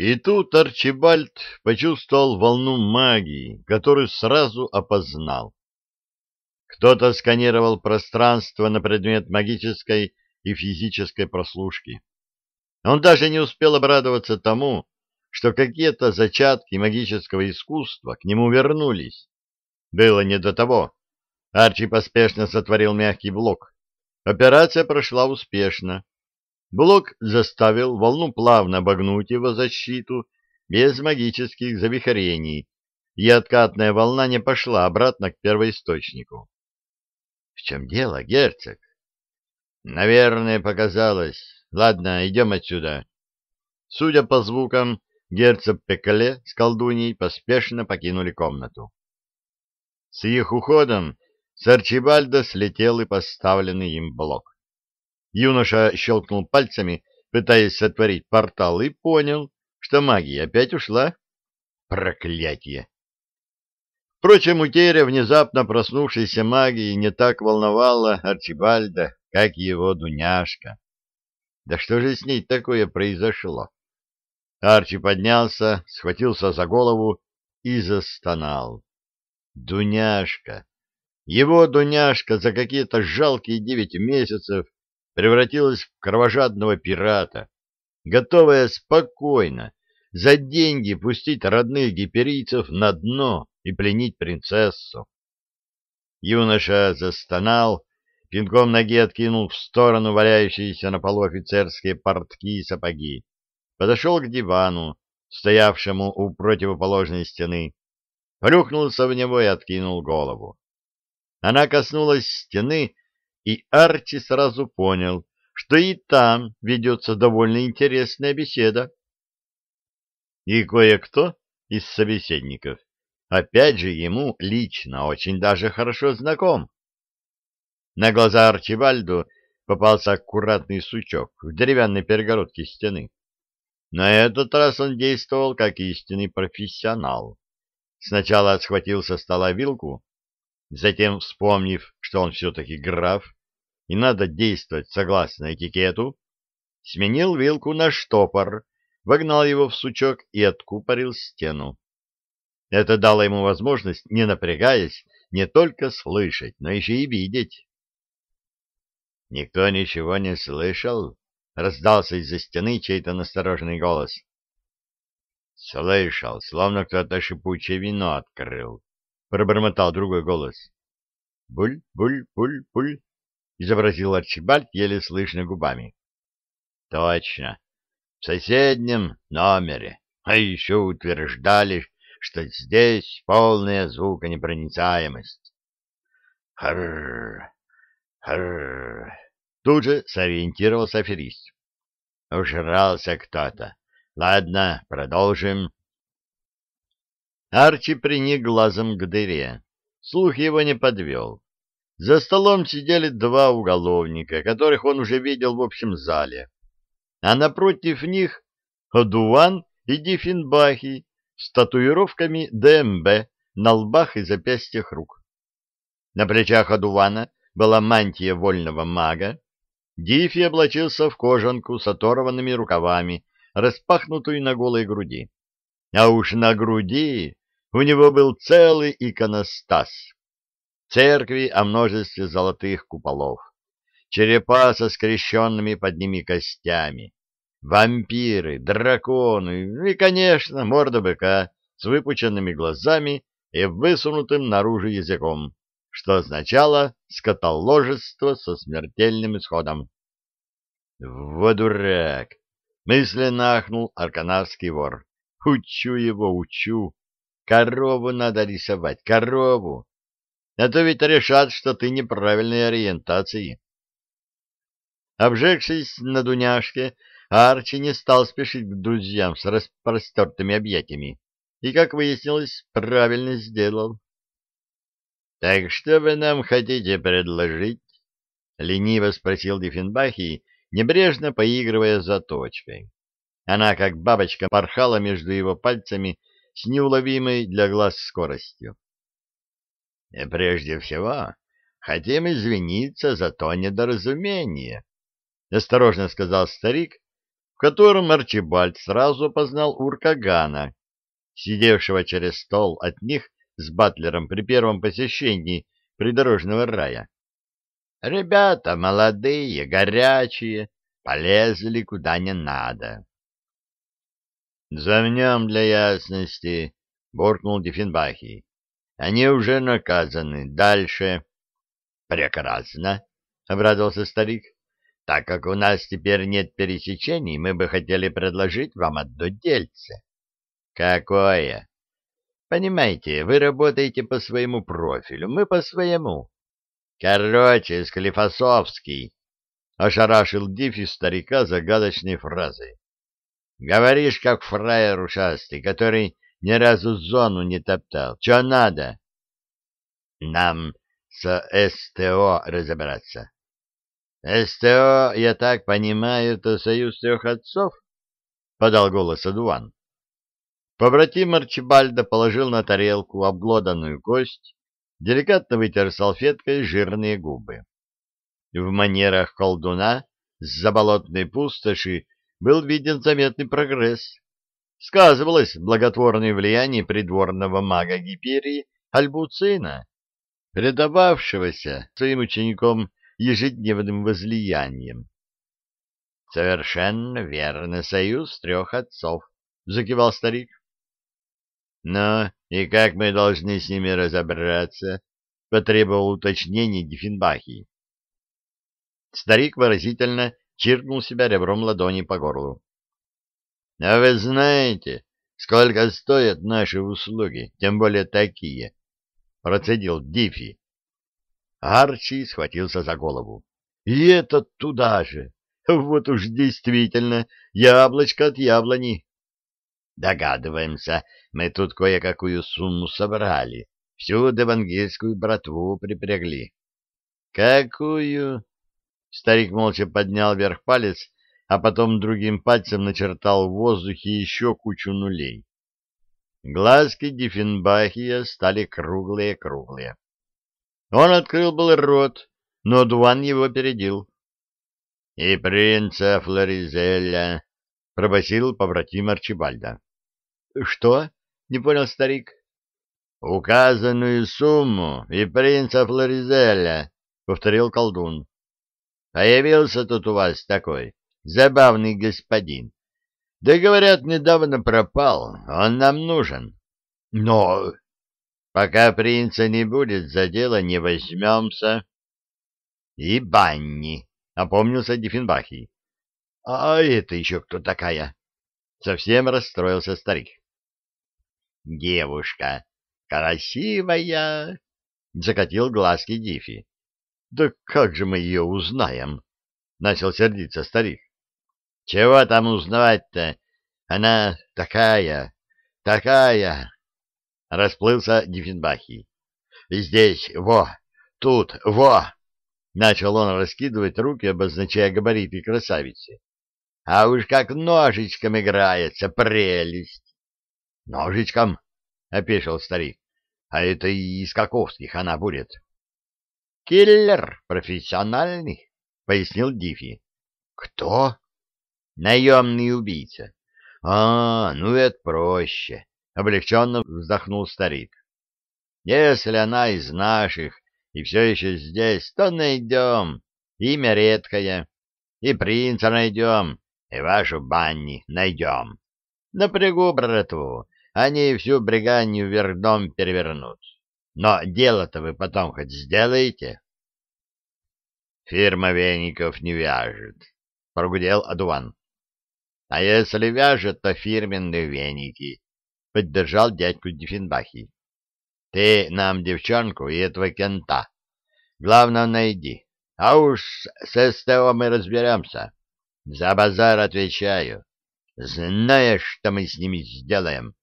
И тут Арчибальд почувствовал волну магии, которую сразу опознал. Кто-то сканировал пространство на предмет магической и физической прослушки. Он даже не успел обрадоваться тому, что какие-то зачатки магического искусства к нему вернулись. Было не до того. Арчи поспешно сотворил мягкий блок. Операция прошла успешно. Блок заставил волну плавно обогнуть его защиту без магических завихрений, и откатная волна не пошла обратно к первоисточнику. — В чем дело, герцог? — Наверное, показалось. Ладно, идем отсюда. Судя по звукам, герцог Пекале с колдуней поспешно покинули комнату. С их уходом с Арчибальда слетел и поставленный им блок. Юноша щелкнул пальцами, пытаясь сотворить портал, и понял, что магия опять ушла. Проклятие! Впрочем, утеря внезапно проснувшейся магии не так волновала Арчибальда, как его Дуняшка. Да что же с ней такое произошло? Арчи поднялся, схватился за голову и застонал. Дуняшка! Его Дуняшка за какие-то жалкие девять месяцев превратилась в кровожадного пирата, готовая спокойно за деньги пустить родных гиперийцев на дно и пленить принцессу. Юноша застонал, пинком ноги откинул в сторону валяющиеся на полу офицерские портки и сапоги, подошел к дивану, стоявшему у противоположной стены, плюхнулся в него и откинул голову. Она коснулась стены, и Арчи сразу понял, что и там ведется довольно интересная беседа. И кое-кто из собеседников, опять же, ему лично очень даже хорошо знаком. На глаза Арчибальду попался аккуратный сучок в деревянной перегородке стены. На этот раз он действовал как истинный профессионал. Сначала схватил со стола вилку, Затем, вспомнив, что он все-таки граф, и надо действовать согласно этикету, сменил вилку на штопор, вогнал его в сучок и откупорил стену. Это дало ему возможность, не напрягаясь, не только слышать, но еще и видеть. «Никто ничего не слышал?» — раздался из-за стены чей-то настороженный голос. «Слышал, словно кто-то шипучее вино открыл», — пробормотал другой голос. «Буль, буль, буль, буль», — изобразил Арчибальд еле слышно губами. «Точно, в соседнем номере, а еще утверждали, что здесь полная звуконепроницаемость». «Хрррр, хрррр», — тут же сориентировался аферист. «Ужрался кто-то. Ладно, продолжим». Арчи приник глазом к дыре. Слух его не подвел. За столом сидели два уголовника, которых он уже видел в общем зале. А напротив них Одуван и Диффенбахи с татуировками ДМБ на лбах и запястьях рук. На плечах Одувана была мантия вольного мага. Диффи облачился в кожанку с оторванными рукавами, распахнутую на голой груди. А уж на груди у него был целый иконостас. Церкви о множестве золотых куполов, черепа со скрещенными под ними костями, вампиры, драконы и, конечно, морда быка с выпученными глазами и высунутым наружу языком, что означало скотоложество со смертельным исходом. «Вот дурак!» — мысленно ахнул арканарский вор. «Учу его, учу!» Корову надо рисовать, корову. А то ведь решат, что ты неправильной ориентации. Обжегшись на Дуняшке, Арчи не стал спешить к друзьям с распростертыми объятиями. И, как выяснилось, правильно сделал. — Так что вы нам хотите предложить? — лениво спросил Диффенбахи, небрежно поигрывая за точкой. Она, как бабочка, порхала между его пальцами с неуловимой для глаз скоростью. И прежде всего, хотим извиниться за то недоразумение, — осторожно сказал старик, котором Арчибальд сразу опознал Уркагана, сидевшего через стол от них с Батлером при первом посещении придорожного рая. Ребята молодые, горячие, полезли куда не надо. — Замнем для ясности, — буркнул Диффенбахи. — Они уже наказаны. Дальше. — Прекрасно, — обрадовался старик. — Так как у нас теперь нет пересечений, мы бы хотели предложить вам одно дельце. — Какое? — Понимаете, вы работаете по своему профилю, мы по своему. Короче, Склифосовский, — ошарашил Дифи старика загадочной фразой. Говоришь, как фраер ушастый, который ни разу зону не топтал. Че надо? Нам с СТО разобраться. СТО, я так понимаю, это союз трех отцов? Подал голос Адуан. Побратим Арчибальда положил на тарелку обглоданную кость деликатно вытер салфеткой жирные губы. В манерах колдуна с заболотной пустоши был виден заметный прогресс. Сказывалось благотворное влияние придворного мага Гиперии Альбуцина, предававшегося своим ученикам ежедневным возлиянием. — Совершенно верно, союз трех отцов, — закивал старик. Но и как мы должны с ними разобраться? — потребовал уточнений Диффенбахи. Старик выразительно чиркнул себя ребром ладони по горлу. — А вы знаете, сколько стоят наши услуги, тем более такие? — процедил Диффи. Арчи схватился за голову. — И этот туда же! Вот уж действительно яблочко от яблони. Догадываемся, мы тут кое-какую сумму собрали. Всю девангельскую братву припрягли. Какую? Старик молча поднял вверх палец, а потом другим пальцем начертал в воздухе еще кучу нулей. Глазки Диффенбахия стали круглые-круглые. Он открыл был рот, но Дуан его опередил. — И принца Флоризеля, — пробасил побратим Арчибальда. — Что? — не понял старик. — Указанную сумму и принца Флоризеля, — повторил колдун. — Появился тут у вас такой забавный господин. Да, говорят, недавно пропал, он нам нужен. Но пока принца не будет, за дело не возьмемся. — И Банни, — опомнился Диффенбахий. — А это еще кто такая? Совсем расстроился старик девушка, красивая, — закатил глазки Дифи. — Да как же мы ее узнаем? — начал сердиться старик. — Чего там узнавать-то? Она такая, такая, — расплылся Диффенбахи. — Здесь, во, тут, во! — начал он раскидывать руки, обозначая габариты красавицы. — А уж как ножичком играется, прелесть! Ножичком, — опешил старик. — А это и из Каковских она будет. — Киллер профессиональный, — пояснил Дифи. — Кто? — Наемный убийца. — А, ну это проще, — облегченно вздохнул старик. — Если она из наших и все еще здесь, то найдем. Имя редкое. И принца найдем, и вашу банни найдем. Напрягу братву, они всю бриганью вверх дом перевернут. Но дело-то вы потом хоть сделаете? Фирма веников не вяжет, — прогудел Адуан. А если вяжет, то фирменные веники, — поддержал дядьку Диффенбахи. Ты нам девчонку и этого кента. Главное, найди. А уж с СТО мы разберемся. За базар отвечаю. Знаешь, что мы с ними сделаем?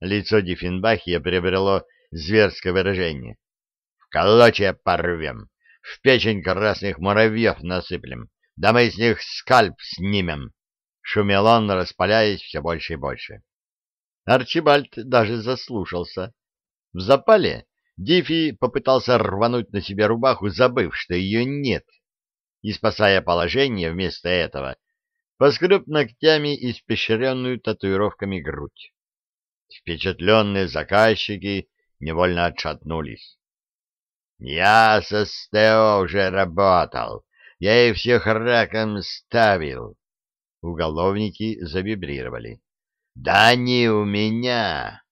Лицо Диффенбахия приобрело зверское выражение. «В клочья порвем, в печень красных муравьев насыплем, да мы с них скальп снимем!» Шумел он, распаляясь все больше и больше. Арчибальд даже заслушался. В запале Диффи попытался рвануть на себе рубаху, забыв, что ее нет. И, спасая положение, вместо этого поскреб ногтями испещренную татуировками грудь. Впечатленные заказчики невольно отшатнулись. «Я со СТО уже работал, я их всех раком ставил». Уголовники завибрировали. «Да не у меня!»